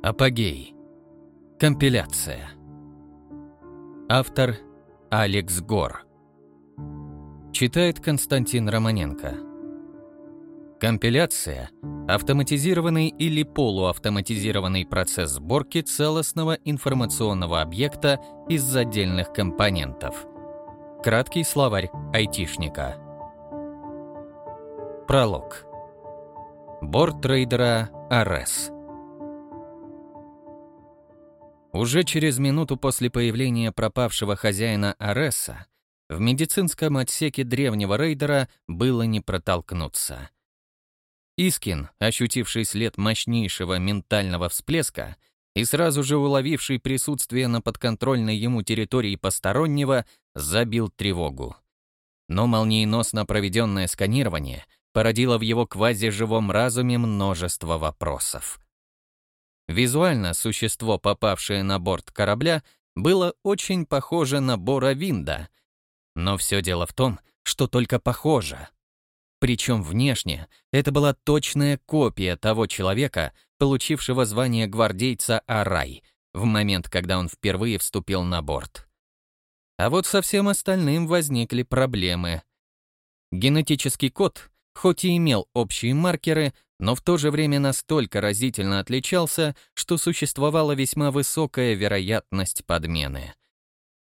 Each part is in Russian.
Апогей. Компиляция. Автор Алекс Гор. Читает Константин Романенко. Компиляция – автоматизированный или полуавтоматизированный процесс сборки целостного информационного объекта из отдельных компонентов. Краткий словарь айтишника. Пролог. Борт трейдера Арес. Уже через минуту после появления пропавшего хозяина Ареса в медицинском отсеке древнего рейдера было не протолкнуться. Искин, ощутивший след мощнейшего ментального всплеска и сразу же уловивший присутствие на подконтрольной ему территории постороннего, забил тревогу. Но молниеносно проведенное сканирование породило в его квазиживом разуме множество вопросов. Визуально существо, попавшее на борт корабля, было очень похоже на Бора Винда. Но все дело в том, что только похоже. Причем внешне это была точная копия того человека, получившего звание гвардейца Арай, в момент, когда он впервые вступил на борт. А вот со всем остальным возникли проблемы. Генетический код, хоть и имел общие маркеры, но в то же время настолько разительно отличался, что существовала весьма высокая вероятность подмены.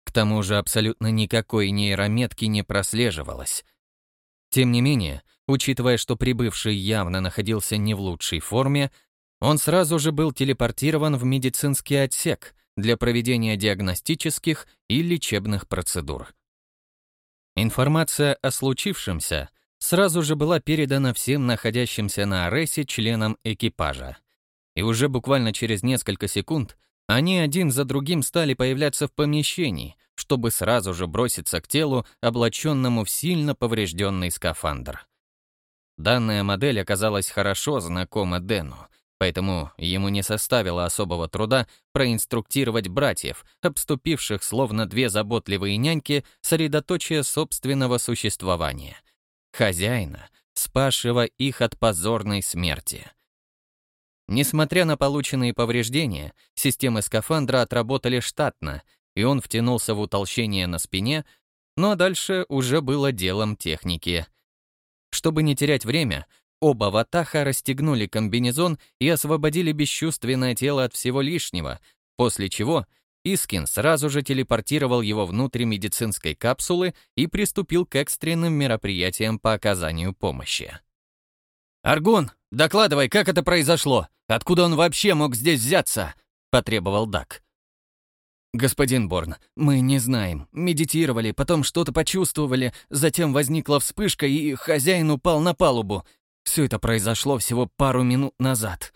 К тому же абсолютно никакой нейрометки не прослеживалось. Тем не менее, учитывая, что прибывший явно находился не в лучшей форме, он сразу же был телепортирован в медицинский отсек для проведения диагностических и лечебных процедур. Информация о случившемся сразу же была передана всем находящимся на Аресе членам экипажа. И уже буквально через несколько секунд они один за другим стали появляться в помещении, чтобы сразу же броситься к телу, облаченному в сильно поврежденный скафандр. Данная модель оказалась хорошо знакома Дэну, поэтому ему не составило особого труда проинструктировать братьев, обступивших словно две заботливые няньки, средоточие собственного существования — хозяина, спасшего их от позорной смерти. Несмотря на полученные повреждения, системы скафандра отработали штатно, и он втянулся в утолщение на спине, но дальше уже было делом техники. Чтобы не терять время, оба ватаха расстегнули комбинезон и освободили бесчувственное тело от всего лишнего, после чего Искин сразу же телепортировал его внутрь медицинской капсулы и приступил к экстренным мероприятиям по оказанию помощи. «Аргун, докладывай, как это произошло? Откуда он вообще мог здесь взяться?» — потребовал Дак. «Господин Борн, мы не знаем. Медитировали, потом что-то почувствовали, затем возникла вспышка, и хозяин упал на палубу. Все это произошло всего пару минут назад».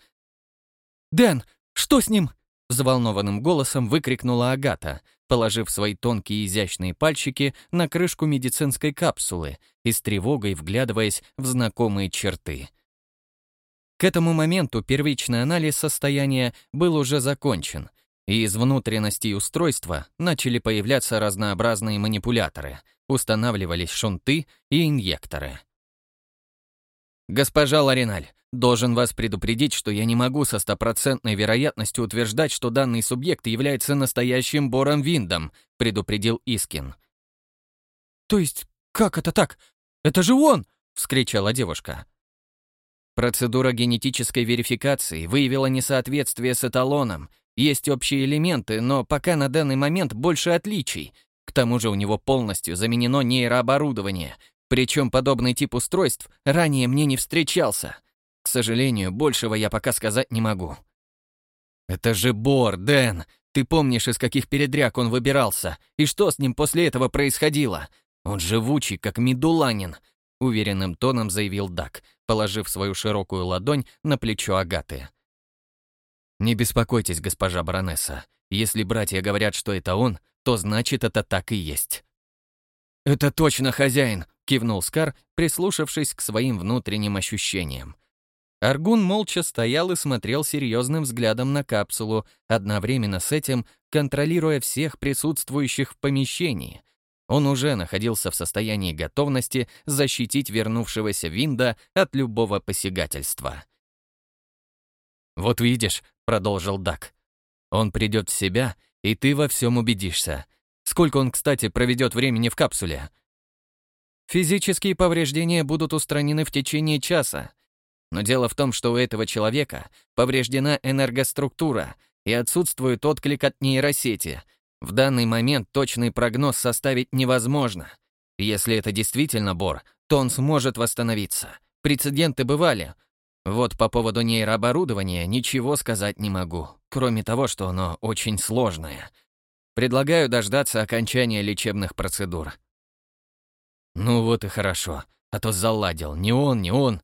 «Дэн, что с ним?» Заволнованным голосом выкрикнула Агата, положив свои тонкие изящные пальчики на крышку медицинской капсулы и с тревогой вглядываясь в знакомые черты. К этому моменту первичный анализ состояния был уже закончен, и из внутренностей устройства начали появляться разнообразные манипуляторы, устанавливались шунты и инъекторы. «Госпожа Лариналь, должен вас предупредить, что я не могу со стопроцентной вероятностью утверждать, что данный субъект является настоящим Бором Виндом», предупредил Искин. «То есть, как это так? Это же он!» — вскричала девушка. Процедура генетической верификации выявила несоответствие с эталоном. Есть общие элементы, но пока на данный момент больше отличий. К тому же у него полностью заменено нейрооборудование, причем подобный тип устройств ранее мне не встречался. К сожалению, большего я пока сказать не могу. «Это же Бор, Дэн! Ты помнишь, из каких передряг он выбирался? И что с ним после этого происходило? Он живучий, как медуланин!» Уверенным тоном заявил Дак, положив свою широкую ладонь на плечо Агаты. «Не беспокойтесь, госпожа баронесса. Если братья говорят, что это он, то значит, это так и есть». «Это точно хозяин!» — кивнул Скар, прислушавшись к своим внутренним ощущениям. Аргун молча стоял и смотрел серьезным взглядом на капсулу, одновременно с этим контролируя всех присутствующих в помещении. Он уже находился в состоянии готовности защитить вернувшегося Винда от любого посягательства. «Вот видишь», — продолжил Дак, — «он придет в себя, и ты во всем убедишься. Сколько он, кстати, проведет времени в капсуле?» «Физические повреждения будут устранены в течение часа. Но дело в том, что у этого человека повреждена энергоструктура и отсутствует отклик от нейросети. В данный момент точный прогноз составить невозможно. Если это действительно Бор, то он сможет восстановиться. Прецеденты бывали. Вот по поводу нейрооборудования ничего сказать не могу, кроме того, что оно очень сложное. Предлагаю дождаться окончания лечебных процедур. Ну вот и хорошо, а то заладил. Не он, не он.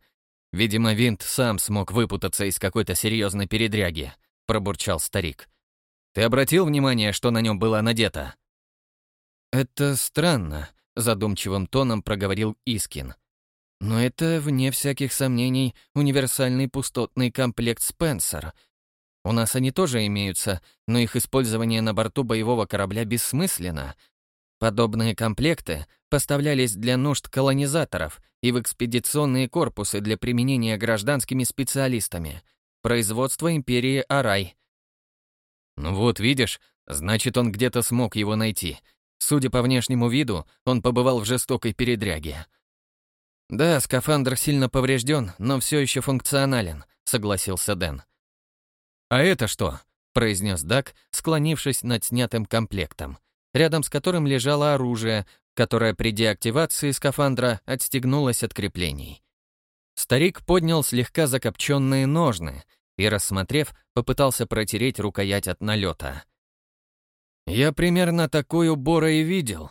Видимо, Винт сам смог выпутаться из какой-то серьезной передряги, пробурчал старик. Ты обратил внимание, что на нем было надето? Это странно, задумчивым тоном проговорил Искин. Но это, вне всяких сомнений, универсальный пустотный комплект Спенсер. У нас они тоже имеются, но их использование на борту боевого корабля бессмысленно. Подобные комплекты поставлялись для нужд колонизаторов и в экспедиционные корпусы для применения гражданскими специалистами. Производство империи Арай. Ну вот, видишь, значит, он где-то смог его найти. Судя по внешнему виду, он побывал в жестокой передряге. «Да, скафандр сильно поврежден, но все еще функционален», — согласился Дэн. «А это что?» — произнес Дак, склонившись над снятым комплектом, рядом с которым лежало оружие, которое при деактивации скафандра отстегнулось от креплений. Старик поднял слегка закопченные ножны и, рассмотрев, попытался протереть рукоять от налета. «Я примерно такую Бора и видел».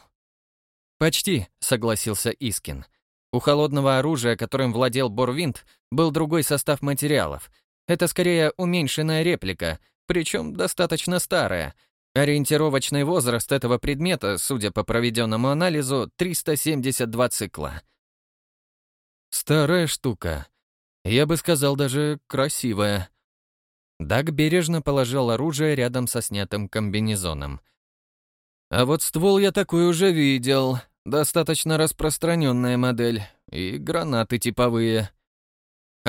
«Почти», — согласился Искин. У холодного оружия, которым владел Борвинт, был другой состав материалов. Это скорее уменьшенная реплика, причем достаточно старая. Ориентировочный возраст этого предмета, судя по проведенному анализу, 372 цикла. Старая штука. Я бы сказал, даже красивая. Даг бережно положил оружие рядом со снятым комбинезоном. А вот ствол я такой уже видел. Достаточно распространенная модель. И гранаты типовые.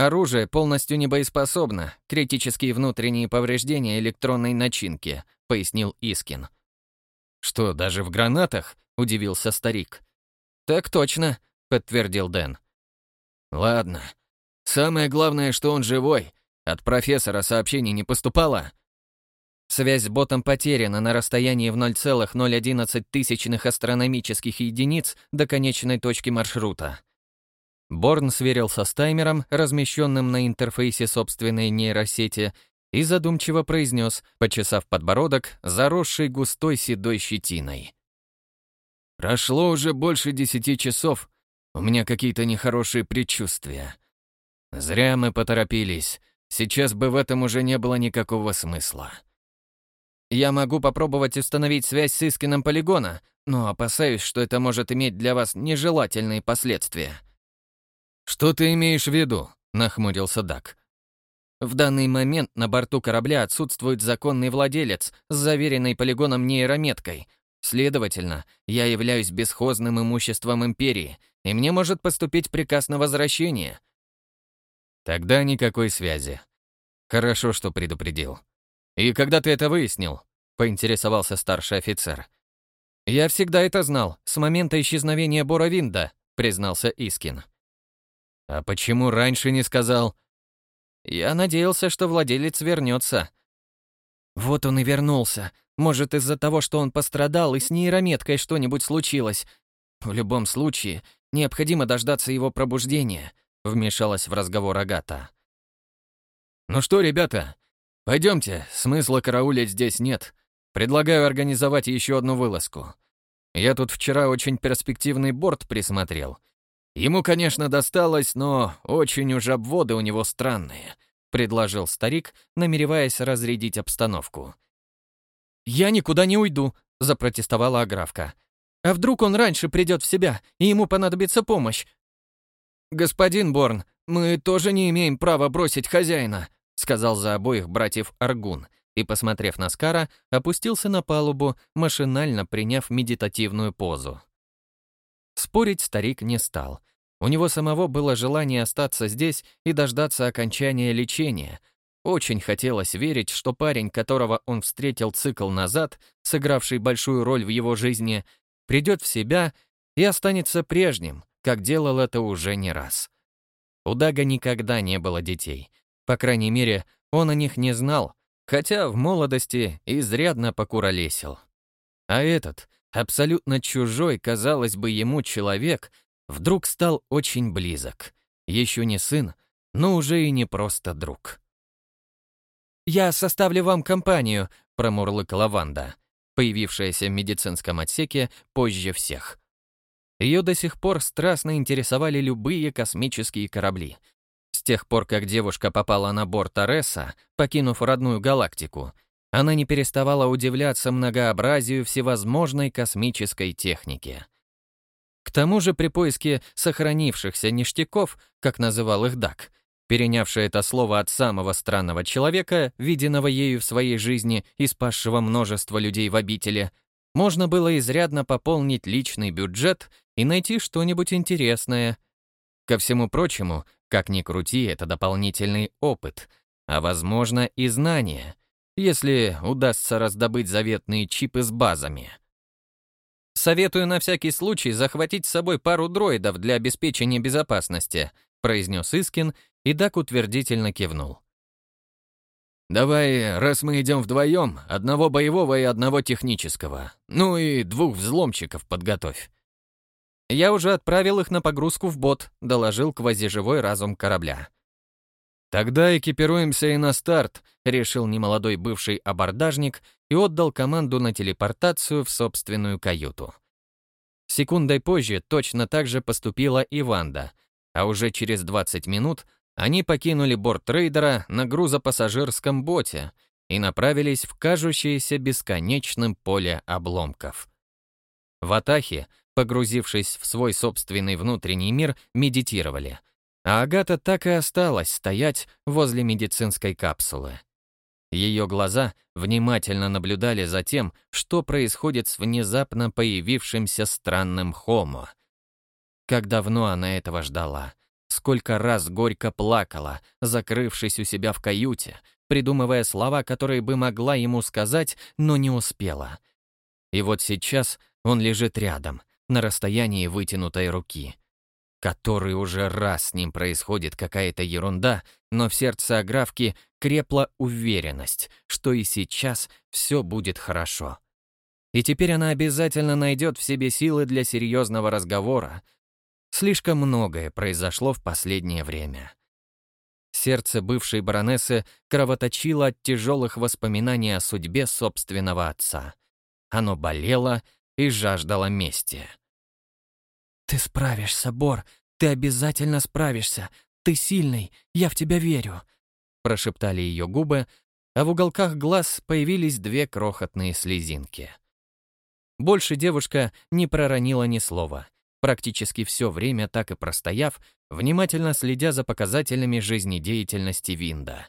Оружие полностью небоеспособно. Критические внутренние повреждения электронной начинки, пояснил Искин. Что, даже в гранатах? Удивился старик. Так точно, подтвердил Дэн. Ладно. Самое главное, что он живой. От профессора сообщений не поступало. Связь с ботом потеряна на расстоянии в 0,011 тысячных астрономических единиц до конечной точки маршрута. Борн сверился с таймером, размещенным на интерфейсе собственной нейросети, и задумчиво произнес, почесав подбородок, заросший густой седой щетиной. «Прошло уже больше десяти часов. У меня какие-то нехорошие предчувствия. Зря мы поторопились. Сейчас бы в этом уже не было никакого смысла». Я могу попробовать установить связь с Искином полигона, но опасаюсь, что это может иметь для вас нежелательные последствия». «Что ты имеешь в виду?» — нахмурился Дак. В данный момент на борту корабля отсутствует законный владелец с заверенной полигоном нейрометкой. Следовательно, я являюсь бесхозным имуществом Империи, и мне может поступить приказ на возвращение. Тогда никакой связи. Хорошо, что предупредил. «И когда ты это выяснил?» — поинтересовался старший офицер. «Я всегда это знал, с момента исчезновения Боровинда», — признался Искин. «А почему раньше не сказал?» «Я надеялся, что владелец вернется». «Вот он и вернулся. Может, из-за того, что он пострадал, и с нейрометкой что-нибудь случилось. В любом случае, необходимо дождаться его пробуждения», — вмешалась в разговор Агата. «Ну что, ребята, Пойдемте, смысла караулить здесь нет. Предлагаю организовать еще одну вылазку. Я тут вчера очень перспективный борт присмотрел. Ему, конечно, досталось, но очень уж обводы у него странные», — предложил старик, намереваясь разрядить обстановку. «Я никуда не уйду», — запротестовала Аграфка. «А вдруг он раньше придет в себя, и ему понадобится помощь?» «Господин Борн, мы тоже не имеем права бросить хозяина», сказал за обоих братьев Аргун и, посмотрев на Скара, опустился на палубу, машинально приняв медитативную позу. Спорить старик не стал. У него самого было желание остаться здесь и дождаться окончания лечения, Очень хотелось верить, что парень, которого он встретил цикл назад, сыгравший большую роль в его жизни, придет в себя и останется прежним, как делал это уже не раз. У Дага никогда не было детей. По крайней мере, он о них не знал, хотя в молодости изрядно покуролесил. А этот, абсолютно чужой, казалось бы, ему человек, вдруг стал очень близок. Еще не сын, но уже и не просто друг. «Я составлю вам компанию», — промурлыкала Ванда, появившаяся в медицинском отсеке позже всех. Ее до сих пор страстно интересовали любые космические корабли. С тех пор, как девушка попала на борт Ареса, покинув родную галактику, она не переставала удивляться многообразию всевозможной космической техники. К тому же при поиске сохранившихся ништяков, как называл их Дак, перенявший это слово от самого странного человека, виденного ею в своей жизни и спасшего множество людей в обители, можно было изрядно пополнить личный бюджет и найти что-нибудь интересное. Ко всему прочему, как ни крути, это дополнительный опыт, а, возможно, и знания, если удастся раздобыть заветные чипы с базами. Советую на всякий случай захватить с собой пару дроидов для обеспечения безопасности, произнес Искин и Дак утвердительно кивнул. «Давай, раз мы идем вдвоем, одного боевого и одного технического. Ну и двух взломщиков подготовь». «Я уже отправил их на погрузку в бот», — доложил квазиживой разум корабля. «Тогда экипируемся и на старт», — решил немолодой бывший абордажник и отдал команду на телепортацию в собственную каюту. Секундой позже точно так же поступила и Ванда, а уже через 20 минут они покинули борт трейдера на грузопассажирском боте и направились в кажущееся бесконечным поле обломков. В Атахе, погрузившись в свой собственный внутренний мир, медитировали, а Агата так и осталась стоять возле медицинской капсулы. Ее глаза внимательно наблюдали за тем, что происходит с внезапно появившимся странным Хомо — как давно она этого ждала. Сколько раз горько плакала, закрывшись у себя в каюте, придумывая слова, которые бы могла ему сказать, но не успела. И вот сейчас он лежит рядом, на расстоянии вытянутой руки. Который уже раз с ним происходит какая-то ерунда, но в сердце Аграфки крепла уверенность, что и сейчас все будет хорошо. И теперь она обязательно найдет в себе силы для серьезного разговора, Слишком многое произошло в последнее время. Сердце бывшей баронессы кровоточило от тяжелых воспоминаний о судьбе собственного отца. Оно болело и жаждало мести. «Ты справишься, Бор, ты обязательно справишься. Ты сильный, я в тебя верю», — прошептали ее губы, а в уголках глаз появились две крохотные слезинки. Больше девушка не проронила ни слова — практически все время так и простояв, внимательно следя за показателями жизнедеятельности Винда.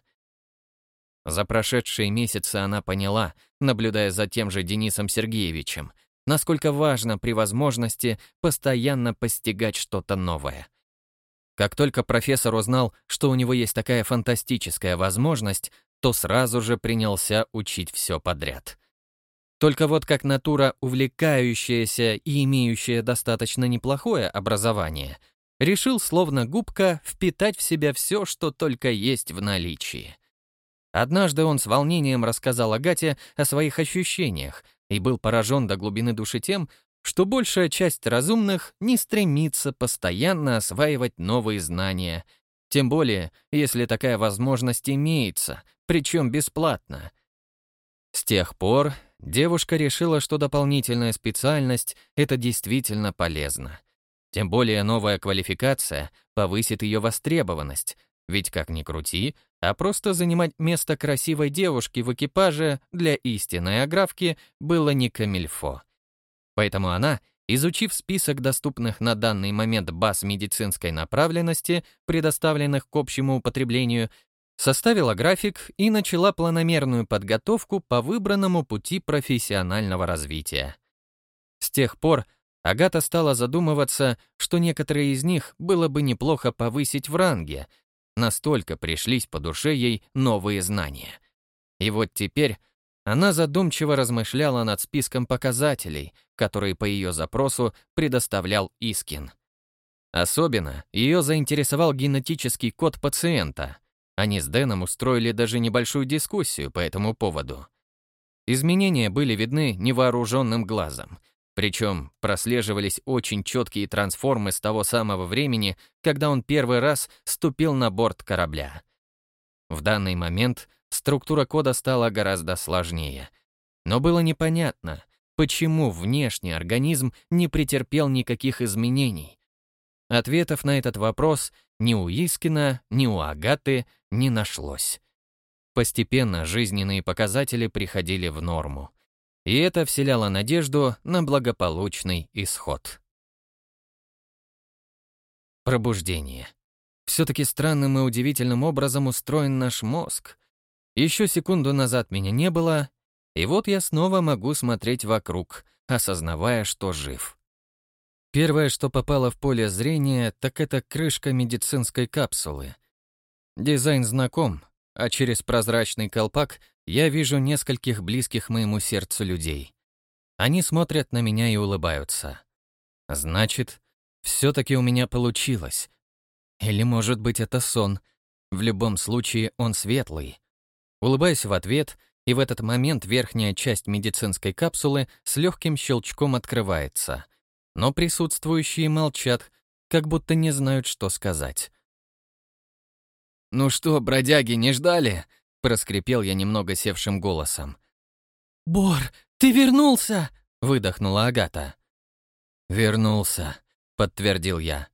За прошедшие месяцы она поняла, наблюдая за тем же Денисом Сергеевичем, насколько важно при возможности постоянно постигать что-то новое. Как только профессор узнал, что у него есть такая фантастическая возможность, то сразу же принялся учить все подряд. Только вот как натура, увлекающаяся и имеющая достаточно неплохое образование, решил словно губка впитать в себя все, что только есть в наличии. Однажды он с волнением рассказал Агате о своих ощущениях и был поражен до глубины души тем, что большая часть разумных не стремится постоянно осваивать новые знания, тем более, если такая возможность имеется, причем бесплатно. С тех пор девушка решила, что дополнительная специальность — это действительно полезно. Тем более новая квалификация повысит ее востребованность, ведь как ни крути, а просто занимать место красивой девушки в экипаже для истинной аграфки было не камильфо. Поэтому она, изучив список доступных на данный момент баз медицинской направленности, предоставленных к общему употреблению, составила график и начала планомерную подготовку по выбранному пути профессионального развития. С тех пор Агата стала задумываться, что некоторые из них было бы неплохо повысить в ранге, настолько пришлись по душе ей новые знания. И вот теперь она задумчиво размышляла над списком показателей, которые по ее запросу предоставлял Искин. Особенно ее заинтересовал генетический код пациента. Они с Дэном устроили даже небольшую дискуссию по этому поводу. Изменения были видны невооруженным глазом, причем прослеживались очень четкие трансформы с того самого времени, когда он первый раз ступил на борт корабля. В данный момент структура кода стала гораздо сложнее. Но было непонятно, почему внешний организм не претерпел никаких изменений, Ответов на этот вопрос ни у Искина, ни у Агаты не нашлось. Постепенно жизненные показатели приходили в норму. И это вселяло надежду на благополучный исход. Пробуждение. Все-таки странным и удивительным образом устроен наш мозг. Еще секунду назад меня не было, и вот я снова могу смотреть вокруг, осознавая, что жив. Первое, что попало в поле зрения, так это крышка медицинской капсулы. Дизайн знаком, а через прозрачный колпак я вижу нескольких близких моему сердцу людей. Они смотрят на меня и улыбаются. Значит, все-таки у меня получилось. Или, может быть, это сон. В любом случае, он светлый. Улыбаюсь в ответ, и в этот момент верхняя часть медицинской капсулы с легким щелчком открывается но присутствующие молчат, как будто не знают, что сказать. «Ну что, бродяги, не ждали?» — проскрипел я немного севшим голосом. «Бор, ты вернулся!» — выдохнула Агата. «Вернулся», — подтвердил я.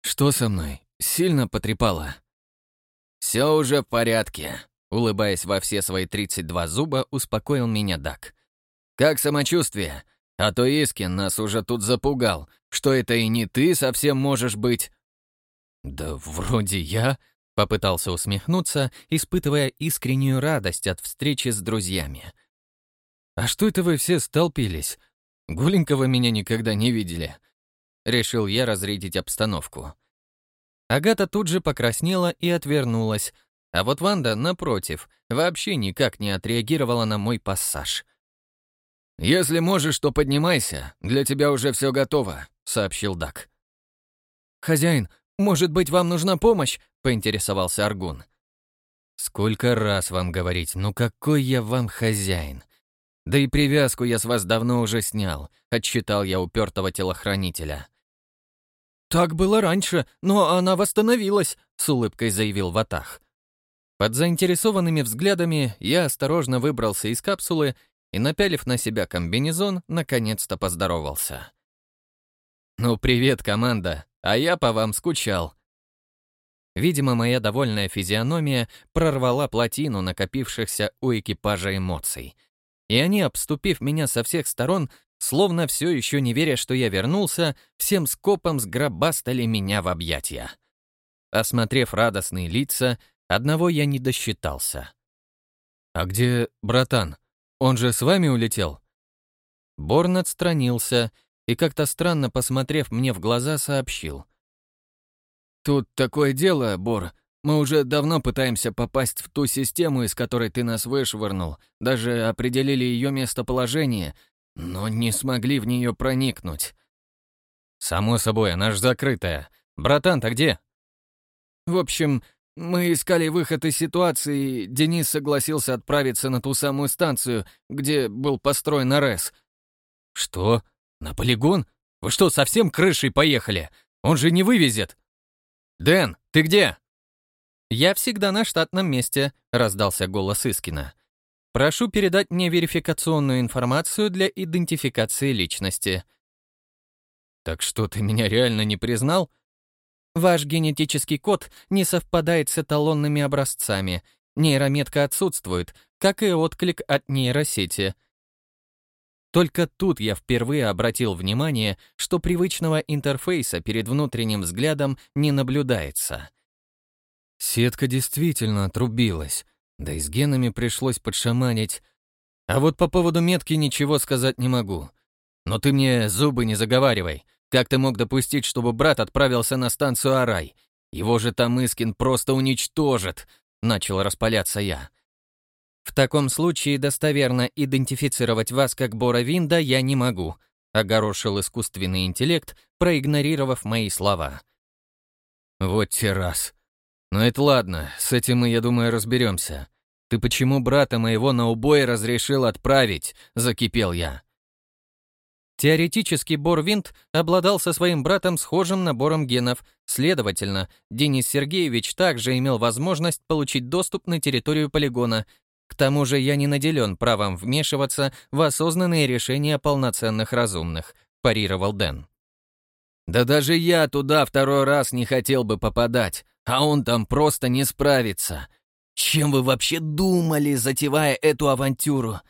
«Что со мной? Сильно потрепало?» «Все уже в порядке», — улыбаясь во все свои 32 зуба, успокоил меня Дак. «Как самочувствие? А то Искин нас уже тут запугал, что это и не ты совсем можешь быть». «Да вроде я», — попытался усмехнуться, испытывая искреннюю радость от встречи с друзьями. «А что это вы все столпились? Гуленького меня никогда не видели». Решил я разрядить обстановку. Агата тут же покраснела и отвернулась, а вот Ванда, напротив, вообще никак не отреагировала на мой пассаж — «Если можешь, то поднимайся. Для тебя уже все готово», — сообщил Дак. «Хозяин, может быть, вам нужна помощь?» — поинтересовался Аргун. «Сколько раз вам говорить, ну какой я вам хозяин? Да и привязку я с вас давно уже снял», — отчитал я упертого телохранителя. «Так было раньше, но она восстановилась», — с улыбкой заявил Ватах. Под заинтересованными взглядами я осторожно выбрался из капсулы и, напялив на себя комбинезон, наконец-то поздоровался. «Ну, привет, команда, а я по вам скучал». Видимо, моя довольная физиономия прорвала плотину накопившихся у экипажа эмоций. И они, обступив меня со всех сторон, словно все еще не веря, что я вернулся, всем скопом сгробастали меня в объятия. Осмотрев радостные лица, одного я не досчитался. «А где братан?» Он же с вами улетел?» Борн отстранился и, как-то странно посмотрев мне в глаза, сообщил. «Тут такое дело, Бор. Мы уже давно пытаемся попасть в ту систему, из которой ты нас вышвырнул. Даже определили ее местоположение, но не смогли в нее проникнуть». «Само собой, она ж закрытая. Братан-то где?» «В общем, мы искали выход из ситуации, Денис согласился отправиться на ту самую станцию, где был построен РС. Что? На полигон? Вы что, совсем крышей поехали? Он же не вывезет. Дэн, ты где? Я всегда на штатном месте, раздался голос Искина. Прошу передать мне верификационную информацию для идентификации личности. Так что, ты меня реально не признал? Ваш генетический код не совпадает с эталонными образцами. Нейрометка отсутствует, как и отклик от нейросети. Только тут я впервые обратил внимание, что привычного интерфейса перед внутренним взглядом не наблюдается. Сетка действительно отрубилась, да и с генами пришлось подшаманить. А вот по поводу метки ничего сказать не могу. Но ты мне зубы не заговаривай. Как ты мог допустить, чтобы брат отправился на станцию Арай? Его же там Искин просто уничтожит!» — начал распаляться я. «В таком случае достоверно идентифицировать вас как Бора Винда я не могу», — огорошил искусственный интеллект, проигнорировав мои слова. «Вот те раз. Но это ладно, с этим мы, я думаю, разберемся. Ты почему брата моего на убой разрешил отправить?» — закипел я. Теоретически Борвинт обладал со своим братом схожим набором генов, следовательно, Денис Сергеевич также имел возможность получить доступ на территорию полигона. К тому же я не наделен правом вмешиваться в осознанные решения полноценных разумных, парировал Дэн. Да даже я туда второй раз не хотел бы попадать, а он там просто не справится. Чем вы вообще думали, затевая эту авантюру?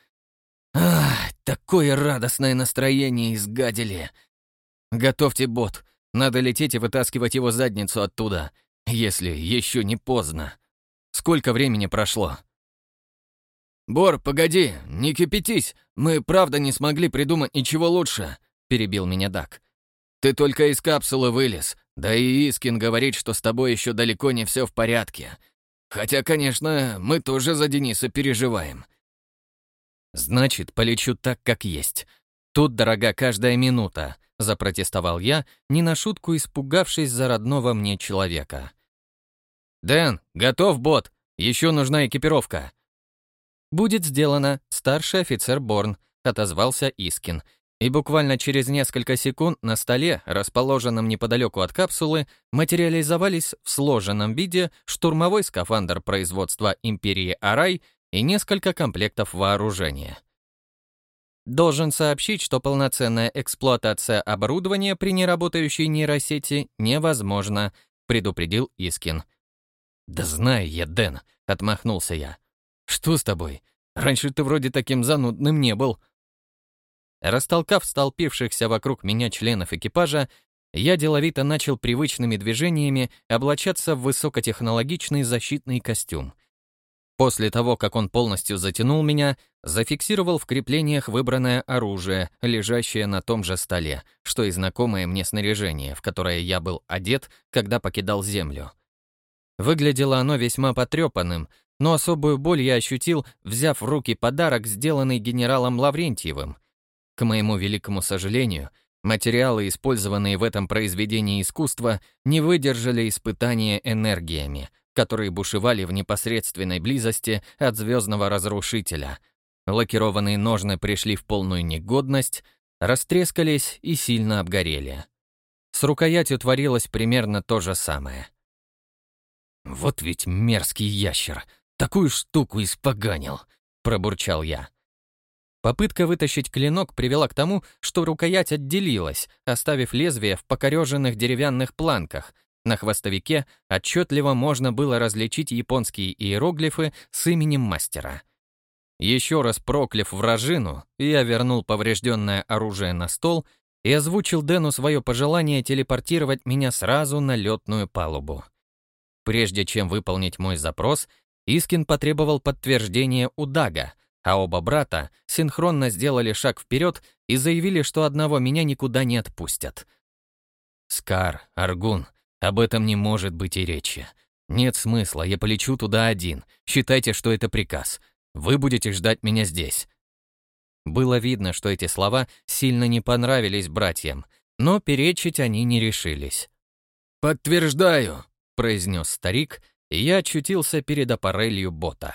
Ах, такое радостное настроение изгадили. Готовьте бот. Надо лететь и вытаскивать его задницу оттуда, если еще не поздно. Сколько времени прошло? «Бор, погоди, не кипятись, мы правда не смогли придумать ничего лучше», — перебил меня Дак. «Ты только из капсулы вылез, да и Искин говорит, что с тобой еще далеко не все в порядке. Хотя, конечно, мы тоже за Дениса переживаем. «Значит, полечу так, как есть. Тут дорога каждая минута», — запротестовал я, не на шутку испугавшись за родного мне человека. «Дэн, готов бот! Еще нужна экипировка!» «Будет сделано, старший офицер Борн», — отозвался Искин. И буквально через несколько секунд на столе, расположенном неподалеку от капсулы, материализовались в сложенном виде штурмовой скафандр производства Империи Арай и несколько комплектов вооружения. Должен сообщить, что полноценная эксплуатация оборудования при неработающей нейросети невозможна, предупредил Искин. «Да знаю я, Дэн», — отмахнулся я. «Что с тобой? Раньше ты вроде таким занудным не был». Растолкав столпившихся вокруг меня членов экипажа, я деловито начал привычными движениями облачаться в высокотехнологичный защитный костюм — После того, как он полностью затянул меня, зафиксировал в креплениях выбранное оружие, лежащее на том же столе, что и знакомое мне снаряжение, в которое я был одет, когда покидал Землю. Выглядело оно весьма потрепанным, но особую боль я ощутил, взяв в руки подарок, сделанный генералом Лаврентьевым. К моему великому сожалению, материалы, использованные в этом произведении искусства, не выдержали испытания энергиями, которые бушевали в непосредственной близости от звездного разрушителя. Лакированные ножны пришли в полную негодность, растрескались и сильно обгорели. С рукоятью творилось примерно то же самое. «Вот ведь мерзкий ящер! Такую штуку испоганил!» — пробурчал я. Попытка вытащить клинок привела к тому, что рукоять отделилась, оставив лезвие в покореженных деревянных планках, на хвостовике отчетливо можно было различить японские иероглифы с именем мастера. Еще раз прокляв вражину, я вернул поврежденное оружие на стол и озвучил Дэну свое пожелание телепортировать меня сразу на летную палубу. Прежде чем выполнить мой запрос, Искин потребовал подтверждения у Дага, а оба брата синхронно сделали шаг вперед и заявили, что одного меня никуда не отпустят. «Скар, Аргун, об этом не может быть и речи. Нет смысла, я полечу туда один. Считайте, что это приказ. Вы будете ждать меня здесь». Было видно, что эти слова сильно не понравились братьям, но перечить они не решились. «Подтверждаю», — произнес старик, и я очутился перед аппарелью бота.